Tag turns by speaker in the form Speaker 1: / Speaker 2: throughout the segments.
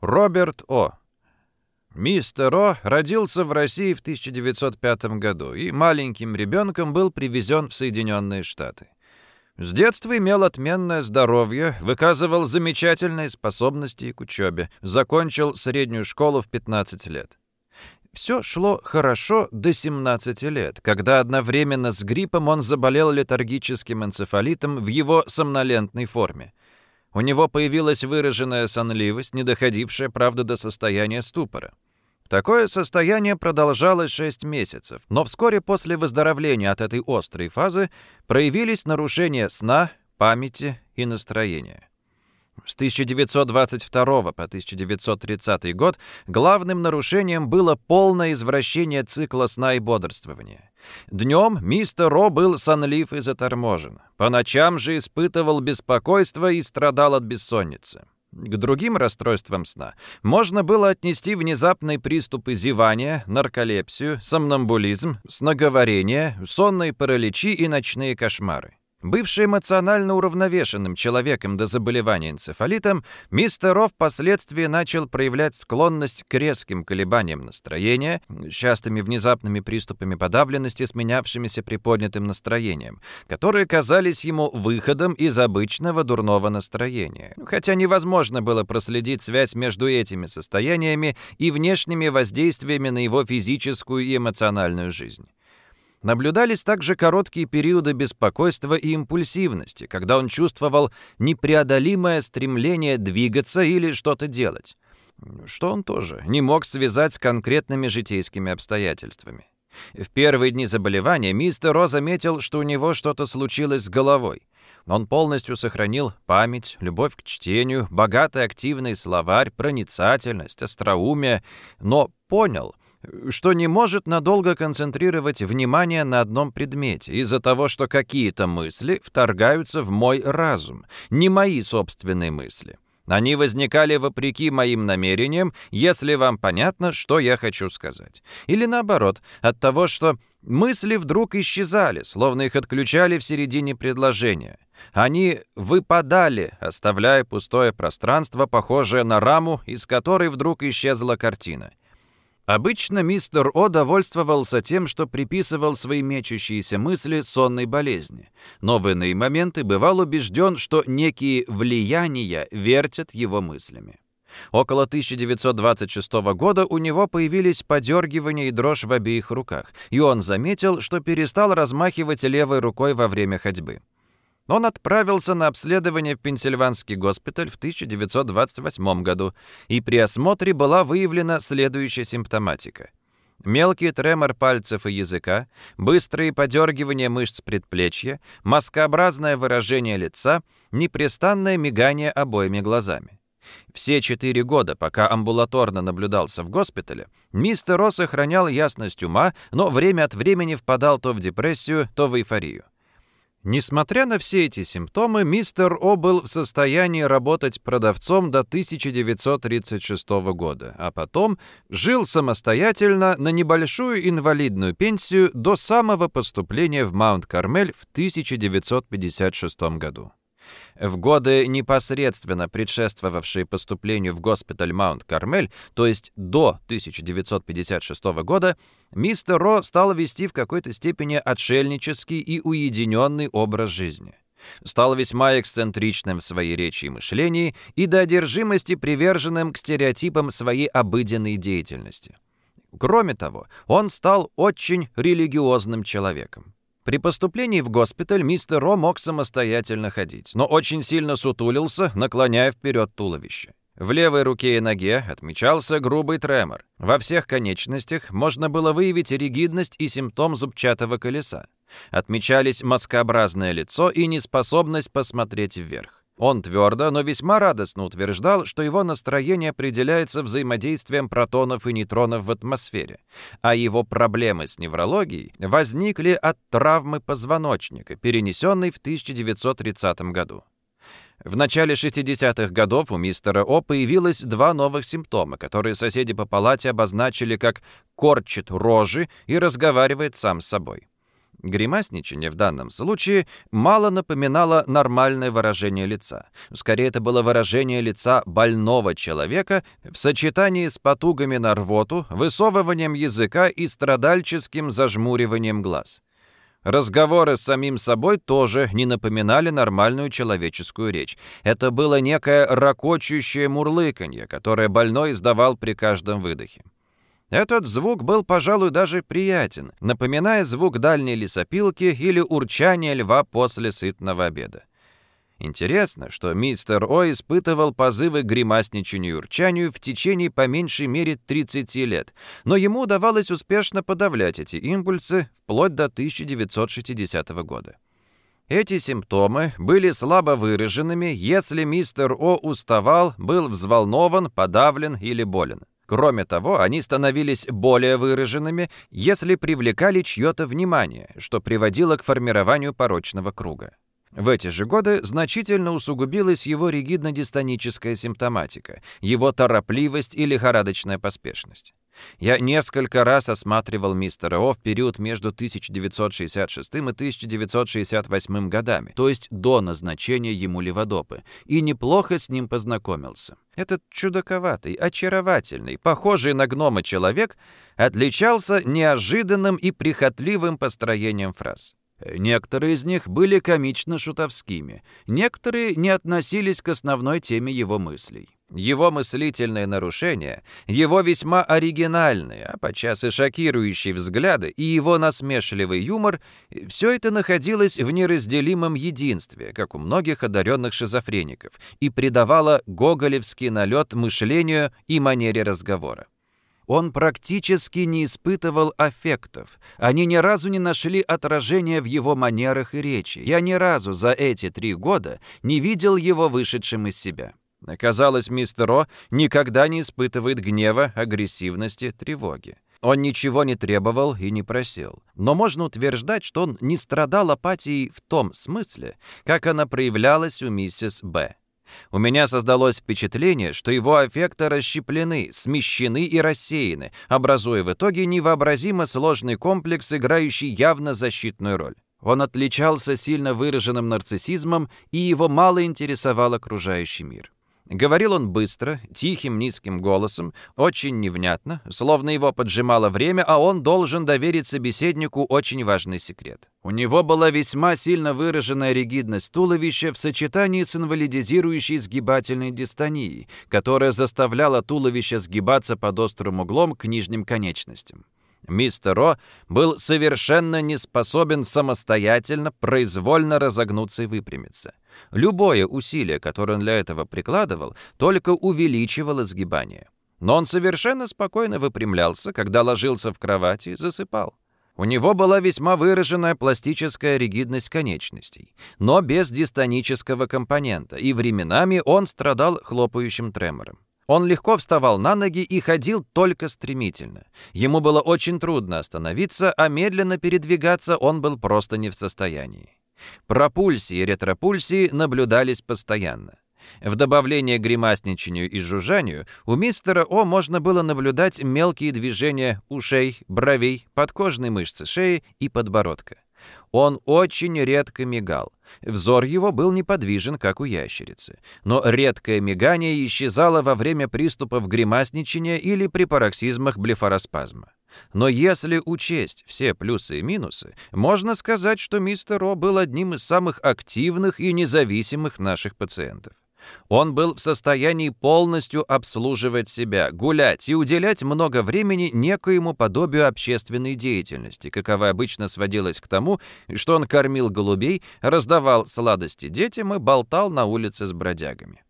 Speaker 1: Роберт О. Мистер О родился в России в 1905 году и маленьким ребенком был привезен в Соединенные Штаты. С детства имел отменное здоровье, выказывал замечательные способности к учебе, закончил среднюю школу в 15 лет. Все шло хорошо до 17 лет, когда одновременно с гриппом он заболел летаргическим энцефалитом в его сомнолентной форме. У него появилась выраженная сонливость, не доходившая, правда, до состояния ступора. Такое состояние продолжалось 6 месяцев, но вскоре после выздоровления от этой острой фазы проявились нарушения сна, памяти и настроения. С 1922 по 1930 год главным нарушением было полное извращение цикла сна и бодрствования. Днем мистер Ро был сонлив и заторможен. По ночам же испытывал беспокойство и страдал от бессонницы. К другим расстройствам сна можно было отнести внезапные приступы зевания, нарколепсию, сомнамбулизм, сноговорение, сонные параличи и ночные кошмары. Бывший эмоционально уравновешенным человеком до заболевания энцефалитом, мистер Ро впоследствии начал проявлять склонность к резким колебаниям настроения, частыми внезапными приступами подавленности, сменявшимися приподнятым настроением, которые казались ему выходом из обычного дурного настроения. Хотя невозможно было проследить связь между этими состояниями и внешними воздействиями на его физическую и эмоциональную жизнь. Наблюдались также короткие периоды беспокойства и импульсивности, когда он чувствовал непреодолимое стремление двигаться или что-то делать, что он тоже не мог связать с конкретными житейскими обстоятельствами. В первые дни заболевания мистер Ро заметил, что у него что-то случилось с головой. Он полностью сохранил память, любовь к чтению, богатый активный словарь, проницательность, остроумие, но понял — что не может надолго концентрировать внимание на одном предмете из-за того, что какие-то мысли вторгаются в мой разум, не мои собственные мысли. Они возникали вопреки моим намерениям, если вам понятно, что я хочу сказать. Или наоборот, от того, что мысли вдруг исчезали, словно их отключали в середине предложения. Они выпадали, оставляя пустое пространство, похожее на раму, из которой вдруг исчезла картина. Обычно мистер О довольствовался тем, что приписывал свои мечущиеся мысли сонной болезни, но в иные моменты бывал убежден, что некие влияния вертят его мыслями. Около 1926 года у него появились подергивания и дрожь в обеих руках, и он заметил, что перестал размахивать левой рукой во время ходьбы. Он отправился на обследование в Пенсильванский госпиталь в 1928 году, и при осмотре была выявлена следующая симптоматика. Мелкий тремор пальцев и языка, быстрые подергивания мышц предплечья, маскообразное выражение лица, непрестанное мигание обоими глазами. Все четыре года, пока амбулаторно наблюдался в госпитале, мистер Росс сохранял ясность ума, но время от времени впадал то в депрессию, то в эйфорию. Несмотря на все эти симптомы, мистер О был в состоянии работать продавцом до 1936 года, а потом жил самостоятельно на небольшую инвалидную пенсию до самого поступления в Маунт-Кармель в 1956 году. В годы, непосредственно предшествовавшие поступлению в госпиталь Маунт-Кармель, то есть до 1956 года, мистер Ро стал вести в какой-то степени отшельнический и уединенный образ жизни. Стал весьма эксцентричным в своей речи и мышлении и до одержимости приверженным к стереотипам своей обыденной деятельности. Кроме того, он стал очень религиозным человеком. При поступлении в госпиталь мистер Ро мог самостоятельно ходить, но очень сильно сутулился, наклоняя вперед туловище. В левой руке и ноге отмечался грубый тремор. Во всех конечностях можно было выявить ригидность и симптом зубчатого колеса. Отмечались маскообразное лицо и неспособность посмотреть вверх. Он твердо, но весьма радостно утверждал, что его настроение определяется взаимодействием протонов и нейтронов в атмосфере, а его проблемы с неврологией возникли от травмы позвоночника, перенесенной в 1930 году. В начале 60-х годов у мистера О появилось два новых симптома, которые соседи по палате обозначили как «корчит рожи» и разговаривает сам с собой. Гримасничание в данном случае мало напоминало нормальное выражение лица. Скорее, это было выражение лица больного человека в сочетании с потугами на рвоту, высовыванием языка и страдальческим зажмуриванием глаз. Разговоры с самим собой тоже не напоминали нормальную человеческую речь. Это было некое ракочущее мурлыканье, которое больной издавал при каждом выдохе. Этот звук был, пожалуй, даже приятен, напоминая звук дальней лесопилки или урчания льва после сытного обеда. Интересно, что мистер О испытывал позывы к гримасничанию и урчанию в течение по меньшей мере 30 лет, но ему удавалось успешно подавлять эти импульсы вплоть до 1960 года. Эти симптомы были слабо выраженными, если мистер О уставал, был взволнован, подавлен или болен. Кроме того, они становились более выраженными, если привлекали чье-то внимание, что приводило к формированию порочного круга. В эти же годы значительно усугубилась его ригидно-дистоническая симптоматика, его торопливость и лихорадочная поспешность. Я несколько раз осматривал мистера О в период между 1966 и 1968 годами, то есть до назначения ему леводопы, и неплохо с ним познакомился. Этот чудаковатый, очаровательный, похожий на гнома человек отличался неожиданным и прихотливым построением фраз. Некоторые из них были комично-шутовскими, некоторые не относились к основной теме его мыслей. Его мыслительные нарушения, его весьма оригинальные, а подчас и шокирующие взгляды и его насмешливый юмор — все это находилось в неразделимом единстве, как у многих одаренных шизофреников, и придавало гоголевский налет мышлению и манере разговора. Он практически не испытывал аффектов. Они ни разу не нашли отражения в его манерах и речи. Я ни разу за эти три года не видел его вышедшим из себя. Казалось, мистер О никогда не испытывает гнева, агрессивности, тревоги. Он ничего не требовал и не просил. Но можно утверждать, что он не страдал апатией в том смысле, как она проявлялась у миссис Б. У меня создалось впечатление, что его аффекты расщеплены, смещены и рассеяны, образуя в итоге невообразимо сложный комплекс, играющий явно защитную роль. Он отличался сильно выраженным нарциссизмом, и его мало интересовал окружающий мир. Говорил он быстро, тихим низким голосом, очень невнятно, словно его поджимало время, а он должен доверить собеседнику очень важный секрет. У него была весьма сильно выраженная ригидность туловища в сочетании с инвалидизирующей сгибательной дистонией, которая заставляла туловище сгибаться под острым углом к нижним конечностям. Мистер О был совершенно не способен самостоятельно, произвольно разогнуться и выпрямиться. Любое усилие, которое он для этого прикладывал, только увеличивало сгибание. Но он совершенно спокойно выпрямлялся, когда ложился в кровати и засыпал. У него была весьма выраженная пластическая ригидность конечностей, но без дистонического компонента, и временами он страдал хлопающим тремором. Он легко вставал на ноги и ходил только стремительно. Ему было очень трудно остановиться, а медленно передвигаться он был просто не в состоянии. Пропульсии и ретропульсии наблюдались постоянно. В добавление гримасничанию и жужжанию у мистера О можно было наблюдать мелкие движения ушей, бровей, подкожной мышцы шеи и подбородка. Он очень редко мигал. Взор его был неподвижен, как у ящерицы. Но редкое мигание исчезало во время приступов гримасничания или при пароксизмах блефароспазма. Но если учесть все плюсы и минусы, можно сказать, что мистер О был одним из самых активных и независимых наших пациентов. Он был в состоянии полностью обслуживать себя, гулять и уделять много времени некоему подобию общественной деятельности, какова обычно сводилась к тому, что он кормил голубей, раздавал сладости детям и болтал на улице с бродягами.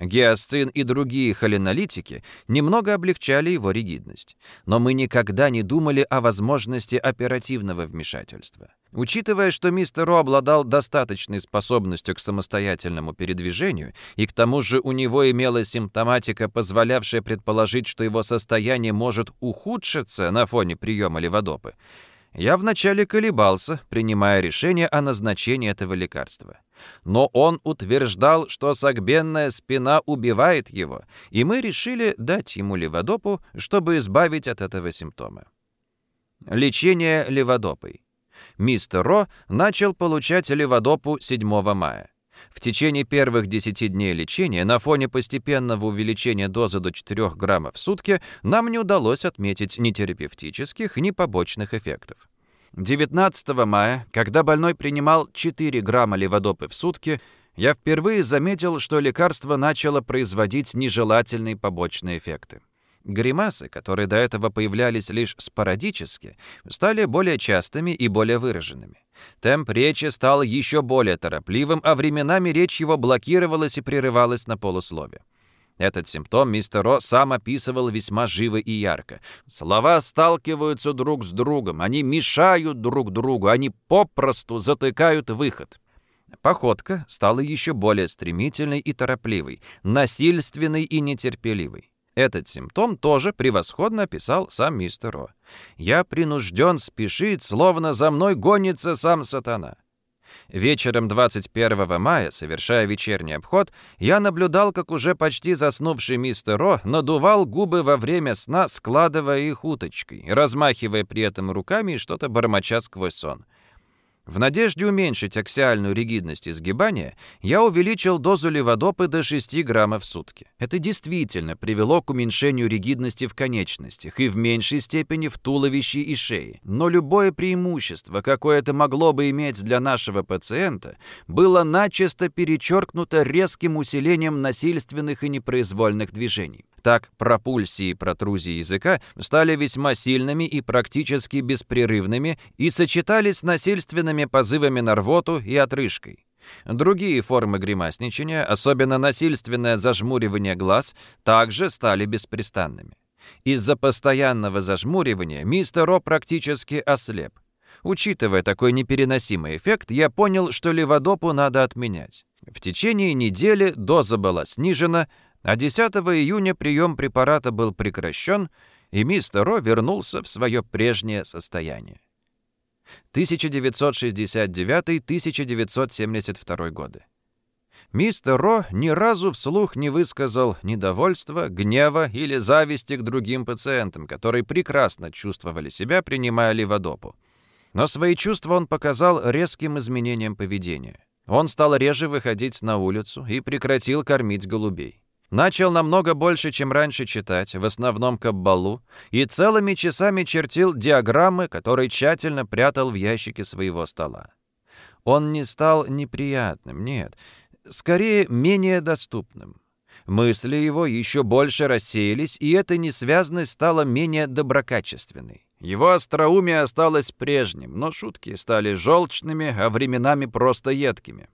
Speaker 1: Гиасцин и другие холинолитики немного облегчали его ригидность. Но мы никогда не думали о возможности оперативного вмешательства. Учитывая, что мистер Ро обладал достаточной способностью к самостоятельному передвижению, и к тому же у него имелась симптоматика, позволявшая предположить, что его состояние может ухудшиться на фоне приема леводопы, я вначале колебался, принимая решение о назначении этого лекарства. Но он утверждал, что согбенная спина убивает его, и мы решили дать ему леводопу, чтобы избавить от этого симптома. Лечение леводопой. мистер Ро начал получать леводопу 7 мая. В течение первых 10 дней лечения на фоне постепенного увеличения дозы до 4 граммов в сутки нам не удалось отметить ни терапевтических, ни побочных эффектов. 19 мая, когда больной принимал 4 грамма леводопы в сутки, я впервые заметил, что лекарство начало производить нежелательные побочные эффекты. Гримасы, которые до этого появлялись лишь спорадически, стали более частыми и более выраженными. Темп речи стал еще более торопливым, а временами речь его блокировалась и прерывалась на полуслове. Этот симптом мистер Ро сам описывал весьма живо и ярко. Слова сталкиваются друг с другом, они мешают друг другу, они попросту затыкают выход. Походка стала еще более стремительной и торопливой, насильственной и нетерпеливой. Этот симптом тоже превосходно описал сам мистер Ро. «Я принужден спешить, словно за мной гонится сам сатана». Вечером 21 мая, совершая вечерний обход, я наблюдал, как уже почти заснувший мистер Ро надувал губы во время сна, складывая их уточкой, размахивая при этом руками и что-то бормоча сквозь сон. В надежде уменьшить аксиальную ригидность изгибания, я увеличил дозу леводопы до 6 граммов в сутки. Это действительно привело к уменьшению ригидности в конечностях и в меньшей степени в туловище и шее. Но любое преимущество, какое это могло бы иметь для нашего пациента, было начисто перечеркнуто резким усилением насильственных и непроизвольных движений. Так пропульсии протрузии языка стали весьма сильными и практически беспрерывными и сочетались с насильственными позывами на рвоту и отрыжкой. Другие формы гримасничания, особенно насильственное зажмуривание глаз, также стали беспрестанными. Из-за постоянного зажмуривания мистер Ро практически ослеп. Учитывая такой непереносимый эффект, я понял, что леводопу надо отменять. В течение недели доза была снижена, а 10 июня прием препарата был прекращен, и мистер Ро вернулся в свое прежнее состояние. 1969-1972 годы. Мистер Ро ни разу вслух не высказал недовольства, гнева или зависти к другим пациентам, которые прекрасно чувствовали себя, принимая леводопу. Но свои чувства он показал резким изменением поведения. Он стал реже выходить на улицу и прекратил кормить голубей. Начал намного больше, чем раньше читать, в основном каббалу, и целыми часами чертил диаграммы, которые тщательно прятал в ящике своего стола. Он не стал неприятным, нет, скорее менее доступным. Мысли его еще больше рассеялись, и эта несвязность стала менее доброкачественной. Его остроумие осталось прежним, но шутки стали желчными, а временами просто едкими.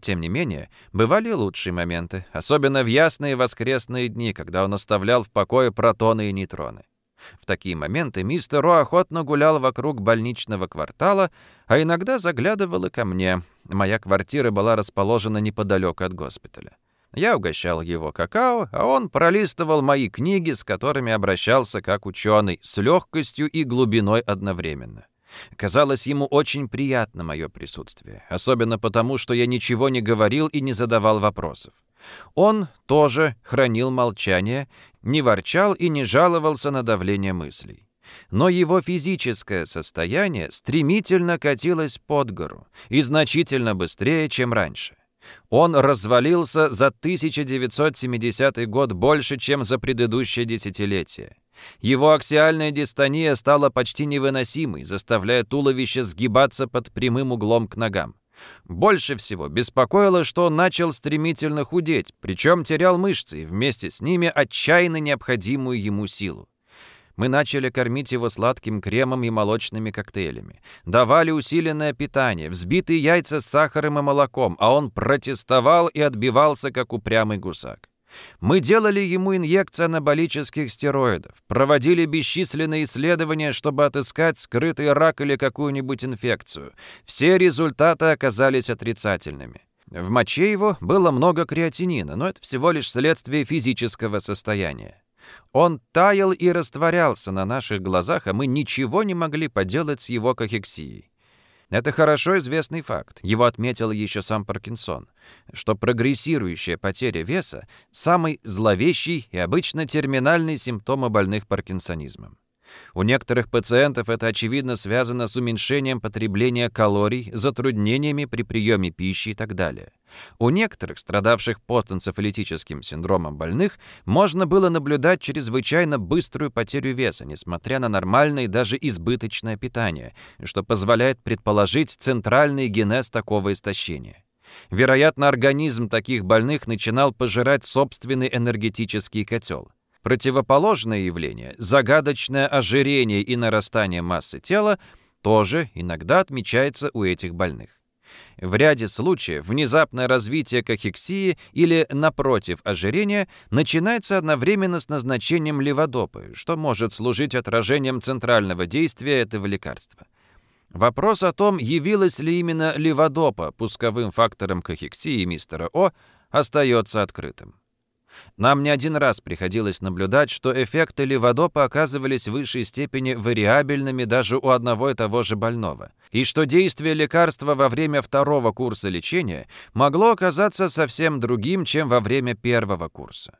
Speaker 1: Тем не менее, бывали лучшие моменты, особенно в ясные воскресные дни, когда он оставлял в покое протоны и нейтроны. В такие моменты мистер Ро охотно гулял вокруг больничного квартала, а иногда заглядывал и ко мне. Моя квартира была расположена неподалеку от госпиталя. Я угощал его какао, а он пролистывал мои книги, с которыми обращался как ученый, с легкостью и глубиной одновременно. Казалось ему очень приятно мое присутствие, особенно потому, что я ничего не говорил и не задавал вопросов. Он тоже хранил молчание, не ворчал и не жаловался на давление мыслей. Но его физическое состояние стремительно катилось под гору и значительно быстрее, чем раньше. Он развалился за 1970 год больше, чем за предыдущее десятилетие. Его аксиальная дистония стала почти невыносимой, заставляя туловище сгибаться под прямым углом к ногам. Больше всего беспокоило, что он начал стремительно худеть, причем терял мышцы и вместе с ними отчаянно необходимую ему силу. Мы начали кормить его сладким кремом и молочными коктейлями. Давали усиленное питание, взбитые яйца с сахаром и молоком, а он протестовал и отбивался, как упрямый гусак. Мы делали ему инъекции анаболических стероидов, проводили бесчисленные исследования, чтобы отыскать скрытый рак или какую-нибудь инфекцию. Все результаты оказались отрицательными. В моче его было много креатинина, но это всего лишь следствие физического состояния. Он таял и растворялся на наших глазах, а мы ничего не могли поделать с его кахексией. Это хорошо известный факт, его отметил еще сам Паркинсон, что прогрессирующая потеря веса – самый зловещий и обычно терминальный симптом больных паркинсонизмом. У некоторых пациентов это, очевидно, связано с уменьшением потребления калорий, затруднениями при приеме пищи и так далее. У некоторых, страдавших постэнцефалитическим синдромом больных, можно было наблюдать чрезвычайно быструю потерю веса, несмотря на нормальное и даже избыточное питание, что позволяет предположить центральный генез такого истощения. Вероятно, организм таких больных начинал пожирать собственный энергетический котел. Противоположное явление, загадочное ожирение и нарастание массы тела, тоже иногда отмечается у этих больных. В ряде случаев внезапное развитие кахексии или, напротив, ожирения начинается одновременно с назначением леводопы, что может служить отражением центрального действия этого лекарства. Вопрос о том, явилась ли именно леводопа пусковым фактором кахексии мистера О, остается открытым. Нам не один раз приходилось наблюдать, что эффекты леводопа оказывались в высшей степени вариабельными даже у одного и того же больного, и что действие лекарства во время второго курса лечения могло оказаться совсем другим, чем во время первого курса.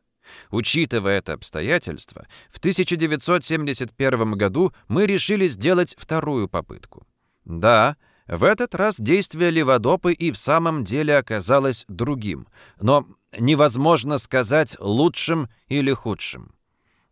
Speaker 1: Учитывая это обстоятельство, в 1971 году мы решили сделать вторую попытку. Да, в этот раз действие леводопы и в самом деле оказалось другим, но невозможно сказать лучшим или худшим.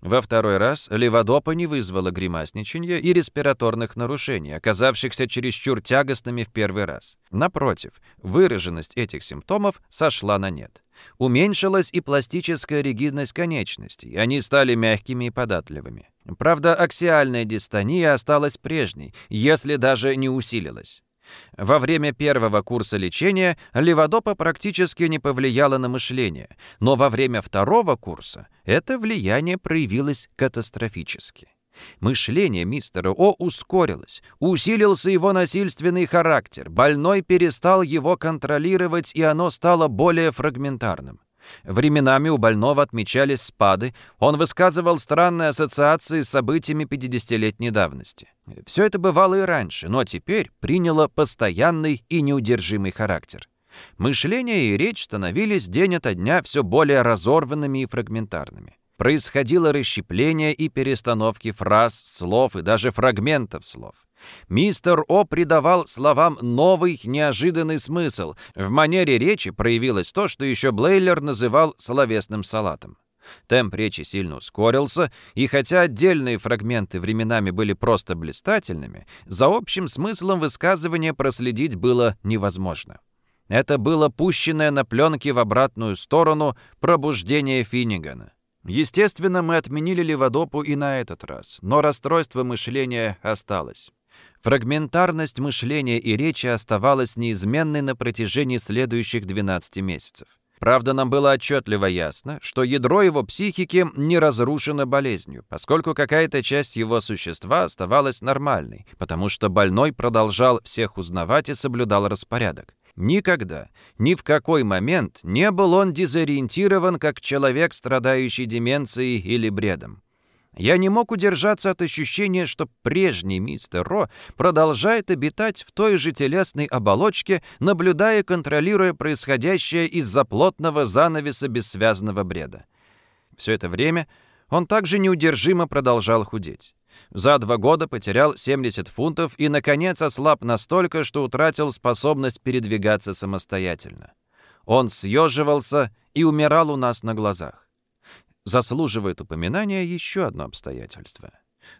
Speaker 1: Во второй раз леводопа не вызвала гримасничания и респираторных нарушений, оказавшихся чересчур тягостными в первый раз. Напротив, выраженность этих симптомов сошла на нет. Уменьшилась и пластическая ригидность конечностей, они стали мягкими и податливыми. Правда, аксиальная дистония осталась прежней, если даже не усилилась. Во время первого курса лечения леводопа практически не повлияла на мышление, но во время второго курса это влияние проявилось катастрофически. Мышление мистера О ускорилось, усилился его насильственный характер, больной перестал его контролировать, и оно стало более фрагментарным. Временами у больного отмечались спады, он высказывал странные ассоциации с событиями 50-летней давности. Все это бывало и раньше, но теперь приняло постоянный и неудержимый характер. Мышление и речь становились день ото дня все более разорванными и фрагментарными. Происходило расщепление и перестановки фраз, слов и даже фрагментов слов. Мистер О придавал словам новый, неожиданный смысл. В манере речи проявилось то, что еще Блейлер называл словесным салатом. Темп речи сильно ускорился, и хотя отдельные фрагменты временами были просто блистательными, за общим смыслом высказывания проследить было невозможно. Это было пущенное на пленке в обратную сторону пробуждение Финнигана. Естественно, мы отменили Леводопу и на этот раз, но расстройство мышления осталось. Фрагментарность мышления и речи оставалась неизменной на протяжении следующих 12 месяцев. Правда, нам было отчетливо ясно, что ядро его психики не разрушено болезнью, поскольку какая-то часть его существа оставалась нормальной, потому что больной продолжал всех узнавать и соблюдал распорядок. Никогда, ни в какой момент не был он дезориентирован как человек, страдающий деменцией или бредом. Я не мог удержаться от ощущения, что прежний мистер Ро продолжает обитать в той же телесной оболочке, наблюдая и контролируя происходящее из-за плотного занавеса бессвязного бреда. Все это время он также неудержимо продолжал худеть. За два года потерял 70 фунтов и, наконец, ослаб настолько, что утратил способность передвигаться самостоятельно. Он съеживался и умирал у нас на глазах. Заслуживает упоминания еще одно обстоятельство.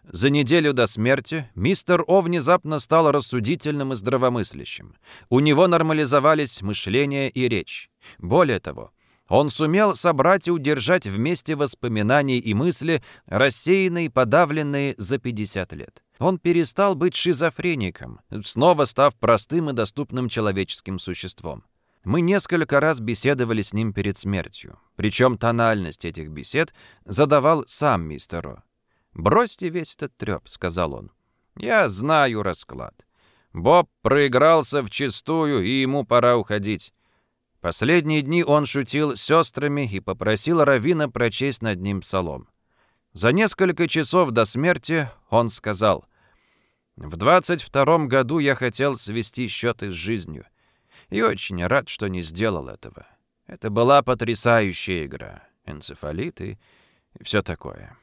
Speaker 1: За неделю до смерти мистер О внезапно стал рассудительным и здравомыслящим. У него нормализовались мышление и речь. Более того, он сумел собрать и удержать вместе воспоминания и мысли, рассеянные и подавленные за 50 лет. Он перестал быть шизофреником, снова став простым и доступным человеческим существом. Мы несколько раз беседовали с ним перед смертью. Причем тональность этих бесед задавал сам мистер О. «Бросьте весь этот треп», — сказал он. «Я знаю расклад. Боб проигрался вчистую, и ему пора уходить». Последние дни он шутил с сестрами и попросил Равина прочесть над ним псалом. За несколько часов до смерти он сказал, «В двадцать втором году я хотел свести счеты с жизнью и очень рад, что не сделал этого. Это была потрясающая игра. Энцефалит и все такое.